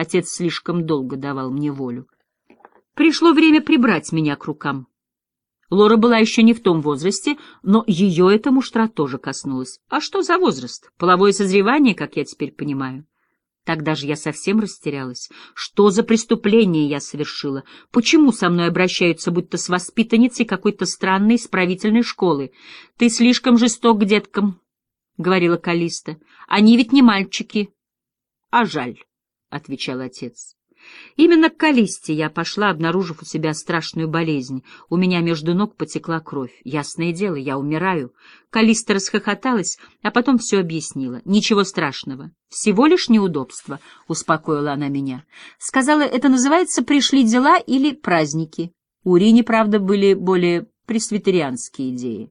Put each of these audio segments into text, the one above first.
Отец слишком долго давал мне волю. Пришло время прибрать меня к рукам. Лора была еще не в том возрасте, но ее эта муштра тоже коснулась. А что за возраст? Половое созревание, как я теперь понимаю. Тогда же я совсем растерялась. Что за преступление я совершила? Почему со мной обращаются будто с воспитанницей какой-то странной исправительной школы? Ты слишком жесток к деткам, — говорила Калиста. Они ведь не мальчики. — А жаль, — отвечал отец. Именно к Калисте я пошла, обнаружив у себя страшную болезнь. У меня между ног потекла кровь. Ясное дело, я умираю. Калиста расхохоталась, а потом все объяснила. Ничего страшного. Всего лишь неудобство, — успокоила она меня. Сказала, это называется «пришли дела» или «праздники». У Рини, правда, были более пресвитерианские идеи.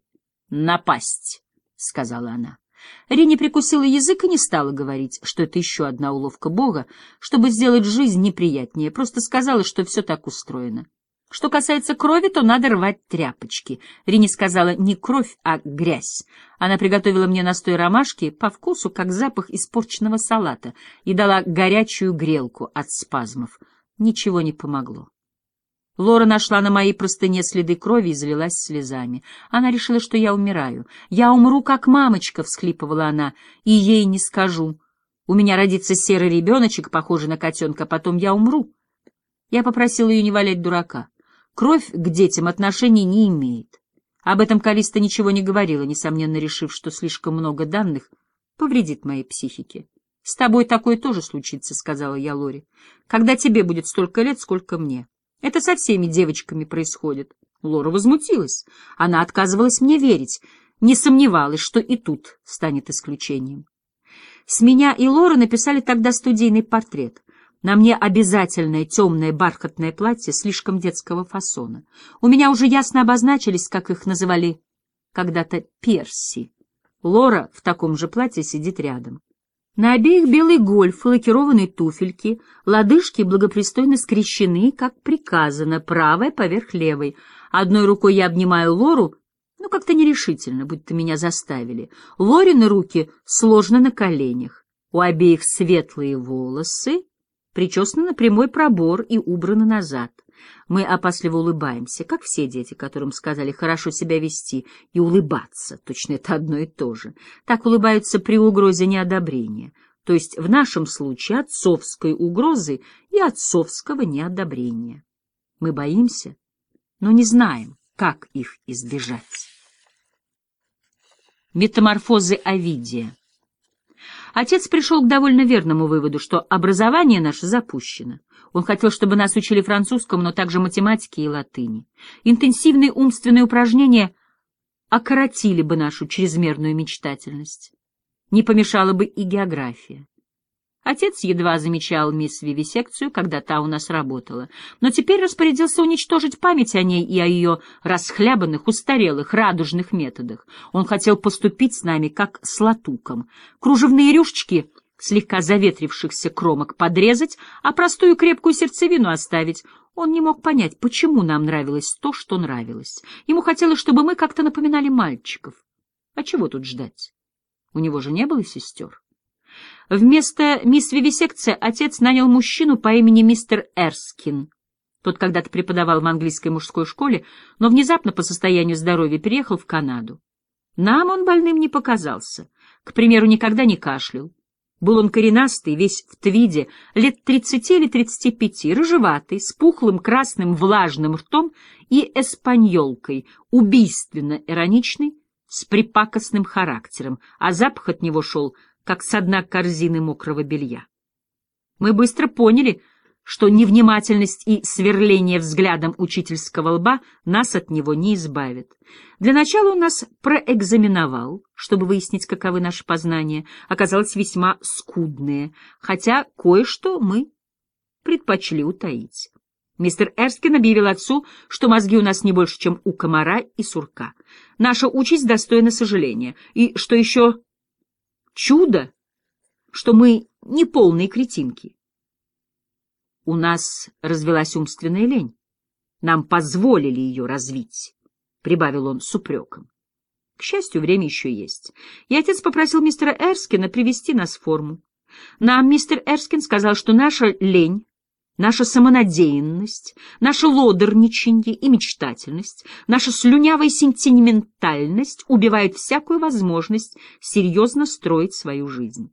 «Напасть», — сказала она. Рини прикусила язык и не стала говорить, что это еще одна уловка Бога, чтобы сделать жизнь неприятнее, просто сказала, что все так устроено. Что касается крови, то надо рвать тряпочки. Рини сказала не кровь, а грязь. Она приготовила мне настой ромашки по вкусу, как запах испорченного салата, и дала горячую грелку от спазмов. Ничего не помогло. Лора нашла на моей простыне следы крови и залилась слезами. Она решила, что я умираю. «Я умру, как мамочка», — всхлипывала она, — «и ей не скажу. У меня родится серый ребеночек, похожий на котенка, потом я умру». Я попросила ее не валять дурака. Кровь к детям отношений не имеет. Об этом Калиста ничего не говорила, несомненно решив, что слишком много данных повредит моей психике. «С тобой такое тоже случится», — сказала я Лоре, — «когда тебе будет столько лет, сколько мне». Это со всеми девочками происходит. Лора возмутилась. Она отказывалась мне верить, не сомневалась, что и тут станет исключением. С меня и Лора написали тогда студийный портрет. На мне обязательное темное бархатное платье слишком детского фасона. У меня уже ясно обозначились, как их называли когда-то перси. Лора в таком же платье сидит рядом. На обеих белый гольф, лакированные туфельки, лодыжки благопристойно скрещены, как приказано, правая поверх левой. Одной рукой я обнимаю Лору, ну как-то нерешительно, будто меня заставили. Лорины руки сложены на коленях. У обеих светлые волосы, причесаны на прямой пробор и убраны назад. Мы опасливо улыбаемся, как все дети, которым сказали хорошо себя вести и улыбаться. Точно это одно и то же. Так улыбаются при угрозе неодобрения. То есть в нашем случае отцовской угрозы и отцовского неодобрения. Мы боимся, но не знаем, как их избежать. Метаморфозы Овидия Отец пришел к довольно верному выводу, что образование наше запущено. Он хотел, чтобы нас учили французскому, но также математике и латыни. Интенсивные умственные упражнения окоротили бы нашу чрезмерную мечтательность. Не помешала бы и география. Отец едва замечал мисс Вивисекцию, когда та у нас работала, но теперь распорядился уничтожить память о ней и о ее расхлябанных, устарелых, радужных методах. Он хотел поступить с нами, как с латуком. Кружевные рюшечки слегка заветрившихся кромок подрезать, а простую крепкую сердцевину оставить. Он не мог понять, почему нам нравилось то, что нравилось. Ему хотелось, чтобы мы как-то напоминали мальчиков. А чего тут ждать? У него же не было сестер. Вместо мисс Вивисекция отец нанял мужчину по имени мистер Эрскин. Тот когда-то преподавал в английской мужской школе, но внезапно по состоянию здоровья переехал в Канаду. Нам он больным не показался. К примеру, никогда не кашлял. Был он коренастый, весь в твиде, лет тридцати или тридцати пяти, рыжеватый, с пухлым красным влажным ртом и эспаньолкой, убийственно ироничный, с припакостным характером, а запах от него шел, как со дна корзины мокрого белья. Мы быстро поняли, что невнимательность и сверление взглядом учительского лба нас от него не избавят. Для начала он нас проэкзаменовал, чтобы выяснить, каковы наши познания, оказалось весьма скудные, хотя кое-что мы предпочли утаить. Мистер Эрскин объявил отцу, что мозги у нас не больше, чем у комара и сурка. Наша участь достойна сожаления, и, что еще чудо, что мы не полные кретинки. У нас развелась умственная лень. Нам позволили ее развить, — прибавил он с упреком. К счастью, время еще есть. И отец попросил мистера Эрскина привести нас в форму. Нам мистер Эрскин сказал, что наша лень, наша самонадеянность, наше лодорничанье и мечтательность, наша слюнявая сентиментальность убивают всякую возможность серьезно строить свою жизнь.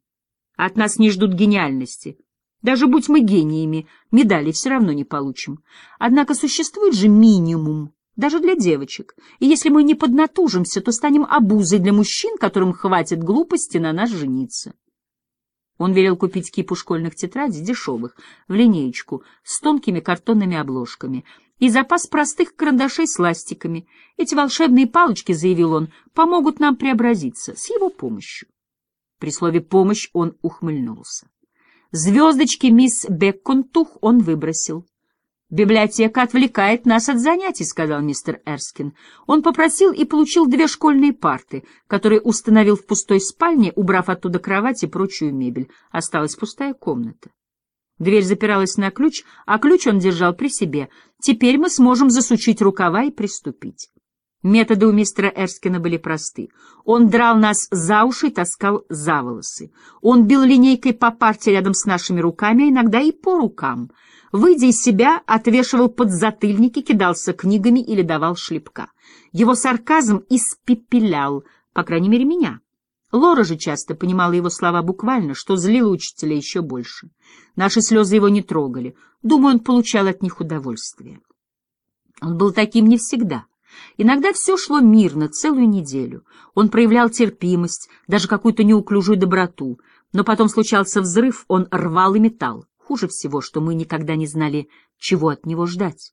От нас не ждут гениальности. Даже будь мы гениями, медали все равно не получим. Однако существует же минимум, даже для девочек. И если мы не поднатужимся, то станем обузой для мужчин, которым хватит глупости на нас жениться. Он велел купить кипу школьных тетрадей, дешевых, в линеечку, с тонкими картонными обложками, и запас простых карандашей с ластиками. Эти волшебные палочки, заявил он, помогут нам преобразиться с его помощью. При слове «помощь» он ухмыльнулся. Звездочки мисс Бекконтух он выбросил. «Библиотека отвлекает нас от занятий», — сказал мистер Эрскин. Он попросил и получил две школьные парты, которые установил в пустой спальне, убрав оттуда кровать и прочую мебель. Осталась пустая комната. Дверь запиралась на ключ, а ключ он держал при себе. Теперь мы сможем засучить рукава и приступить. Методы у мистера Эрскина были просты. Он драл нас за уши и таскал за волосы. Он бил линейкой по парте рядом с нашими руками, а иногда и по рукам — Выйдя из себя, отвешивал подзатыльники, кидался книгами или давал шлепка. Его сарказм испепелял, по крайней мере, меня. Лора же часто понимала его слова буквально, что злило учителя еще больше. Наши слезы его не трогали. Думаю, он получал от них удовольствие. Он был таким не всегда. Иногда все шло мирно, целую неделю. Он проявлял терпимость, даже какую-то неуклюжую доброту. Но потом случался взрыв, он рвал и металл. Хуже всего, что мы никогда не знали, чего от него ждать.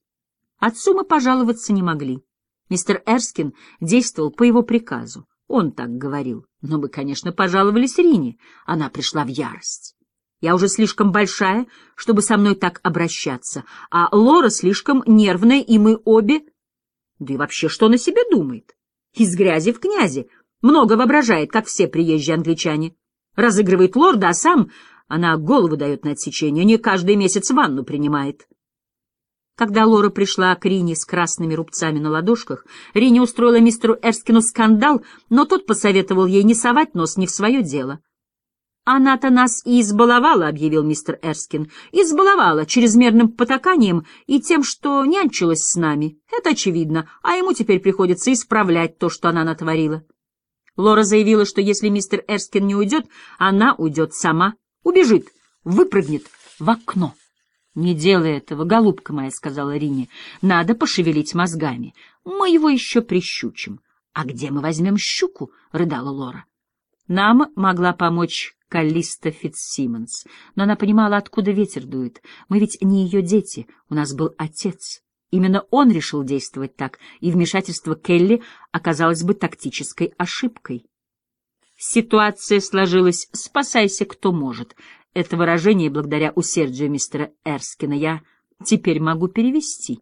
Отцу мы пожаловаться не могли. Мистер Эрскин действовал по его приказу. Он так говорил. Но мы, конечно, пожаловались Рине. Она пришла в ярость. Я уже слишком большая, чтобы со мной так обращаться, а Лора слишком нервная, и мы обе... Да и вообще, что на себе думает? Из грязи в князи. Много воображает, как все приезжие англичане. Разыгрывает лорда, а сам она голову дает на отсечение, не каждый месяц ванну принимает. Когда Лора пришла к Рине с красными рубцами на ладошках, Рине устроила мистеру Эрскину скандал, но тот посоветовал ей не совать нос не в свое дело. «Она-то нас и избаловала», — объявил мистер Эрскин. «Избаловала чрезмерным потаканием и тем, что нянчилась с нами. Это очевидно, а ему теперь приходится исправлять то, что она натворила». Лора заявила, что если мистер Эрскин не уйдет, она уйдет сама. Убежит, выпрыгнет в окно. — Не делай этого, голубка моя, — сказала Рине. — Надо пошевелить мозгами. Мы его еще прищучим. — А где мы возьмем щуку? — рыдала Лора. Нам могла помочь Каллиста Фитцсимонс, но она понимала, откуда ветер дует. Мы ведь не ее дети, у нас был отец. Именно он решил действовать так, и вмешательство Келли оказалось бы тактической ошибкой. Ситуация сложилась «спасайся, кто может». Это выражение, благодаря усердию мистера Эрскина, я теперь могу перевести.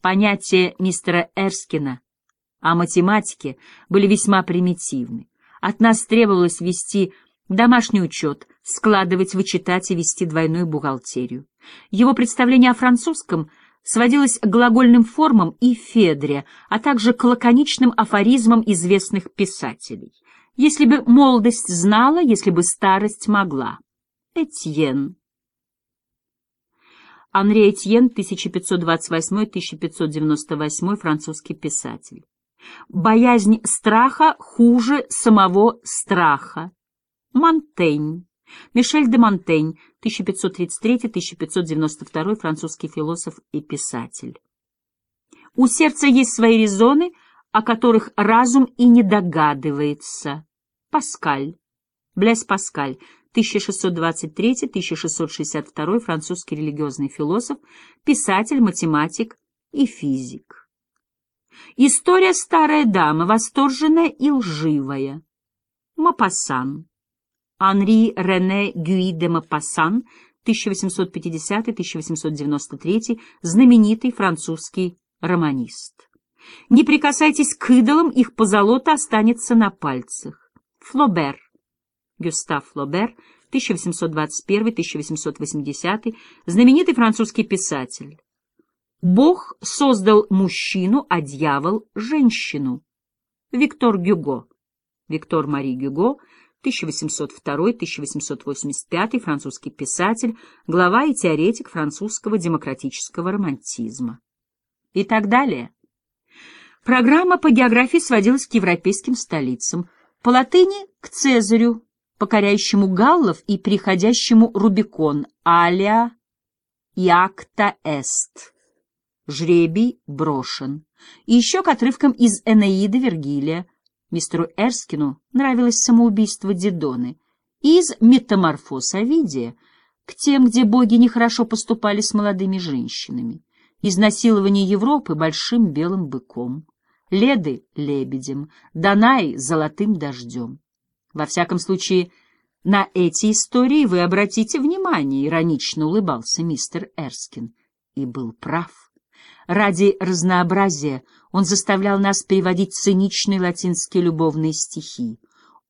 Понятия мистера Эрскина о математике были весьма примитивны. От нас требовалось вести домашний учет, складывать, вычитать и вести двойную бухгалтерию. Его представление о французском сводилось к глагольным формам и федре, а также к лаконичным афоризмам известных писателей — если бы молодость знала, если бы старость могла. Этьен. Анри Этьен, 1528-1598, французский писатель. Боязнь страха хуже самого страха. Монтень. Мишель де Монтень, 1533-1592, французский философ и писатель. У сердца есть свои резоны, о которых разум и не догадывается. Паскаль. Блес Паскаль, 1623-1662, французский религиозный философ, писатель, математик и физик. История «Старая дама», восторженная и лживая. Мапассан. Анри Рене Гюи де Мапассан, 1850-1893, знаменитый французский романист. Не прикасайтесь к идолам, их позолота останется на пальцах. Флобер. Гюстав Флобер, 1821-1880, знаменитый французский писатель. Бог создал мужчину, а дьявол — женщину. Виктор Гюго. Виктор Мари Гюго, 1802-1885, французский писатель, глава и теоретик французского демократического романтизма. И так далее. Программа по географии сводилась к европейским столицам, по латыни — к Цезарю, покоряющему галлов и переходящему Рубикон, алия якта эст. Жребий брошен. И еще к отрывкам из Энеиды Вергилия, Мистеру Эрскину нравилось самоубийство Дидоны. Из «Метаморфоз Овидия» к тем, где боги нехорошо поступали с молодыми женщинами. Изнасилование Европы большим белым быком. Леды — лебедем, Данаи — золотым дождем. Во всяком случае, на эти истории вы обратите внимание, — иронично улыбался мистер Эрскин. И был прав. Ради разнообразия он заставлял нас переводить циничные латинские любовные стихи.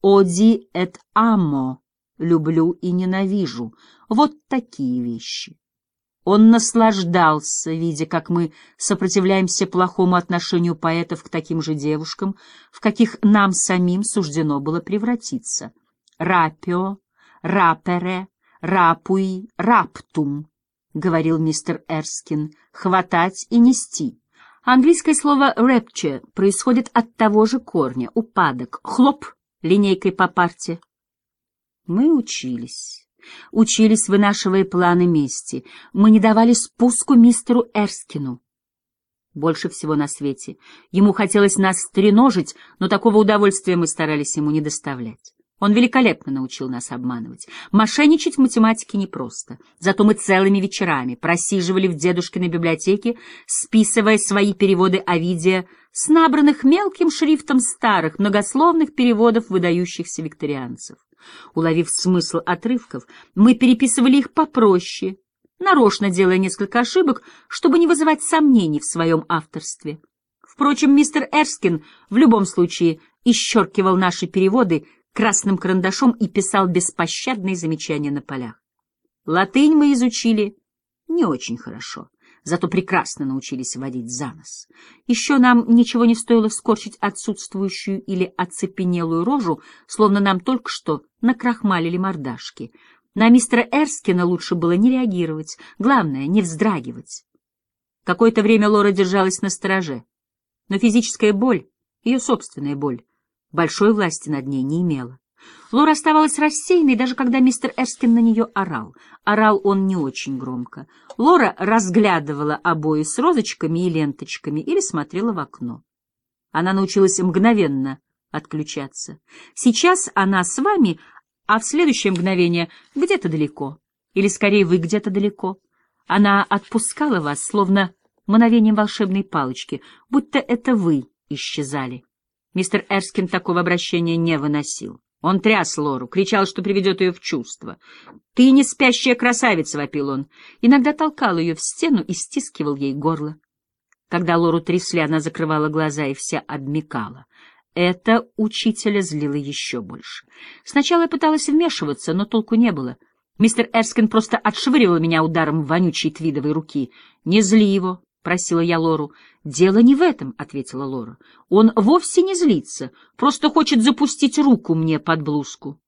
«Оди эт амо» — «люблю и ненавижу» — вот такие вещи. Он наслаждался, видя, как мы сопротивляемся плохому отношению поэтов к таким же девушкам, в каких нам самим суждено было превратиться. «Рапио», «рапере», «рапуи», «раптум», — говорил мистер Эрскин, — «хватать и нести». Английское слово «rapture» происходит от того же корня — упадок, хлоп, линейкой по парте. Мы учились. Учились, вынашивая планы мести. Мы не давали спуску мистеру Эрскину. Больше всего на свете. Ему хотелось нас стреножить, но такого удовольствия мы старались ему не доставлять. Он великолепно научил нас обманывать. Мошенничать в математике непросто. Зато мы целыми вечерами просиживали в дедушкиной библиотеке, списывая свои переводы Овидия с набранных мелким шрифтом старых, многословных переводов выдающихся викторианцев. Уловив смысл отрывков, мы переписывали их попроще, нарочно делая несколько ошибок, чтобы не вызывать сомнений в своем авторстве. Впрочем, мистер Эрскин в любом случае исчеркивал наши переводы красным карандашом и писал беспощадные замечания на полях. Латынь мы изучили не очень хорошо, зато прекрасно научились водить за нос. Еще нам ничего не стоило скорчить отсутствующую или оцепенелую рожу, словно нам только что накрахмалили мордашки. На мистера Эрскина лучше было не реагировать, главное — не вздрагивать. Какое-то время Лора держалась на стороже, но физическая боль, ее собственная боль, большой власти над ней не имела. Лора оставалась рассеянной, даже когда мистер Эрскин на нее орал. Орал он не очень громко. Лора разглядывала обои с розочками и ленточками или смотрела в окно. Она научилась мгновенно отключаться. Сейчас она с вами, а в следующее мгновение где-то далеко. Или, скорее, вы где-то далеко. Она отпускала вас, словно мановением волшебной палочки, будто это вы исчезали. Мистер Эрскин такого обращения не выносил. Он тряс Лору, кричал, что приведет ее в чувство. «Ты не спящая красавица!» — вопил он. Иногда толкал ее в стену и стискивал ей горло. Когда Лору трясли, она закрывала глаза и вся обмекала. Это учителя злило еще больше. Сначала я пыталась вмешиваться, но толку не было. Мистер Эрскин просто отшвыривал меня ударом вонючей твидовой руки. «Не зли его!» — просила я Лору. «Дело не в этом», — ответила Лора. «Он вовсе не злится, просто хочет запустить руку мне под блузку».